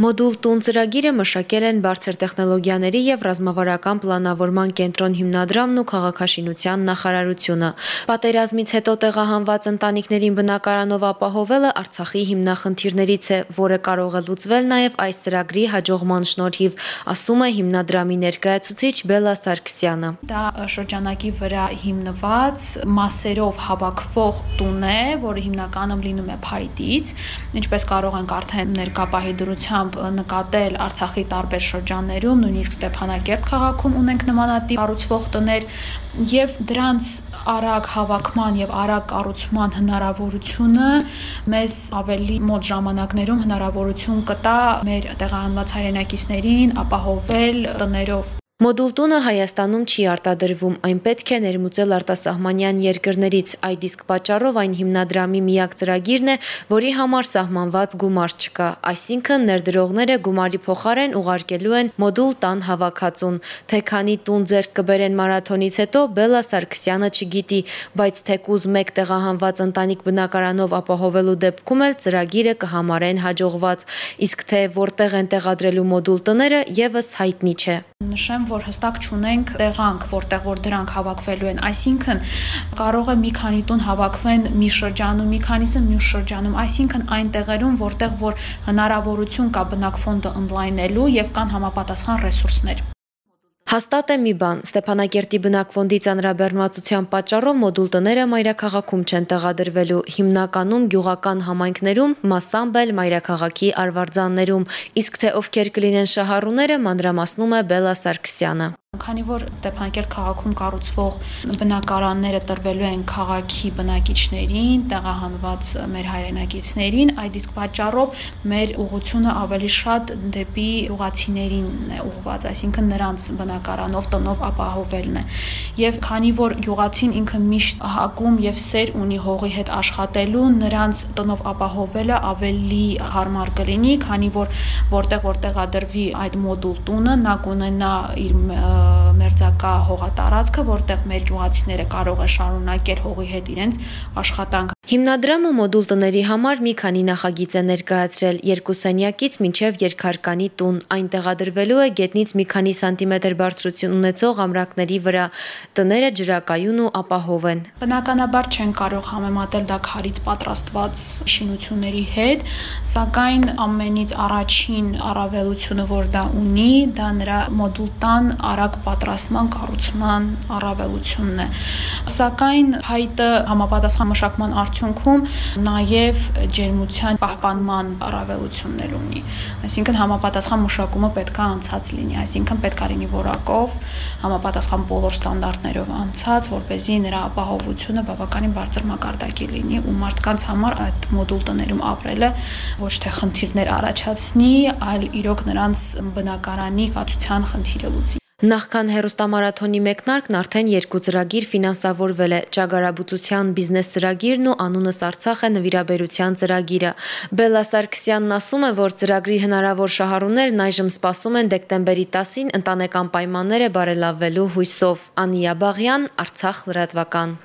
Մոդուլ տուն ծրագիրը մշակել են բարձր տեխնոլոգիաների եւ ռազմավարական պլանավորման կենտրոն հիմնադրամն ու քաղաքաշինության նախարարությունը։ Պատերազմից հետո տեղահանված ընտանիքներին բնակարանով ապահովելը Արցախի հիմնախնդիրներից է, որը կարող է լուծվել նաեւ այս ծրագրի հաջողման շնորհիվ, ասում է հիմնադրամի ներկայացուցիչ Բելա Սարգսյանը։ Դա շրջանակի վրա հիմնված մասերով հավաքվող տուն է, որը հիմնականում լինում է փայտից, ինչպես կարող ենք արդեն ներկա պահի դրությամբ ուղղությամբ նկատել Արցախի տարբեր շրջաններում, նույնիսկ Ստեփանակերտ քաղաքում ունենք նմանատիպ կառուցվող տներ եւ դրանց արագ հավաքման եւ արագ կառուցման հնարավորությունը մեզ ավելի մոտ ժամանակներում հնարավորություն կտա մեր տեղահանված հայրենակիցներին ապահովել տներով Մոդուլ տունը Հայաստանում չի արտադրվում, այն պետք է ներմուծել արտասահմանյան երկրներից։ Այդ իսկ պատճառով այն հիմնադրամի միակ ծրագիրն է, որի համար սահմանված գումար չկա։ Այսինքն ներդրողները գումարի փոխարեն ուղարկելու են մոդուլ տան հավաքածուն։ Թե քանի տուն ձեռք կբերեն մարաթոնից հետո Բելա Սարգսյանը չգիտի, բայց թեկուզ մեկ տեղահանված ընտանիք բնակարանով ապահովելու դեպքում էլ ծրագիրը կհամարեն հաջողված։ Իսկ թե որտեղ են տեղադրելու մոդուլ տները, եւս հայտնի չէ նշեմ, որ հստակ չունենք տեղանք, որտեղ որ դրանք հավաքվելու են, այսինքն կարող է մի քանի տուն հավաքվեն մի շրջանում, մի քանիսը մյուս շրջանում, այսինքն այն տեղերում, որտեղ որ հնարավորություն կա բնակ ֆոնդը ընդլայնելու եւ կան համապատասխան ռեսուրսներ։ Հաստատ է մի բան, Ստեփանակերտի բնակվոնդի ծանրաբեռնվածության պատճառով մոդուլ տները մայրաքաղաքում չեն տեղադրվելու, հիմնականում գյուղական համայնքներում, մասամբ էլ մայրաքաղաքի արվարձաններում, իսկ թե ովքեր կլինեն շահառուները, մանրամասնում է Բելա Սարգսյանը։ Քանի որ Ստեփանակերտ քաղաքում կառուցվող բնակարանները տրվելու են քաղաքի բնակիչներին, տեղահանված մեր հայրենակիցներին, այդ իսկ պատճառով մեր ուղղությունը ավելի շատ դեպի ուղացիներին է ուղղված, այսինքն նրանց բնակարանով տնով ապահովելն է։ Եվ քանի որ յուղացին ինքը միշտ հակում եւ սեր ունի հողի հետ աշխատելու, նրանց տնով ապահովելը ավելի հարմար կլինի, քանի որ որտեղ որ տեղադրվի այդ մոդուլ տունը, նա կունենա իր love. Մերձակա հողատարածքը, որտեղ մեր գյուղացիները կարող է շարունակել հողի հետ իրենց աշխատանքը։ Հիմնադրամը մոդուլ տների համար մի քանի նախագիծ է ներկայացրել՝ երկուսենյակից մինչև երկհարկանի տուն։ Այն տեղադրվելու է գետնից մի քանի սանտիմետր բարձրություն ունեցող ամրակների վրա։ Տները ջրակայուն ու ապահով են։ Բնականաբար չեն կարող համեմատել դա քարից պատրաստված շինությունների հետ, սակայն ամենից առաջին առավելությունը, որ դա ունի, դա նրա մոդուլ տան արագ պատրաստման կառուցման առավելությունն է։ Սակայն հայտը համապատասխան մշակման արդյունքում նաև ջերմության պահպանման առավելություններ ունի։ Այսինքն համապատասխան մշակումը պետք է անցած լինի, այսինքն պետք է լինի որակով, համապատասխան բոլոր ստանդարտներով անցած, որ เป զի նրա ապահովությունը բավականին բարձր մակարդակի լինի ու մարդկանց համար այդ մոդուլ տներում ապրելը ոչ թե խնդիրներ առաջացնի, այլ իրոք նրանց բնակարանի կացության խնդիրը լուծի։ Նախքան հերոստամարաթոնի մեկնարկն արդեն երկու ծրագիր ֆինանսավորվել է՝ ճագարաբուծության բիզնես ծրագիրն ու անունս Արցախ է նվիրաբերության ծրագիրը։ Բելա Սարգսյանն ասում է, որ ծրագրի հնարավոր շահառուներն այժմ սպասում են դեկտեմբերի 10-ին ընտանեկան պայմանները բարելավվելու հույսով։ Անիա Բաղյան, Արցախ լրատվական։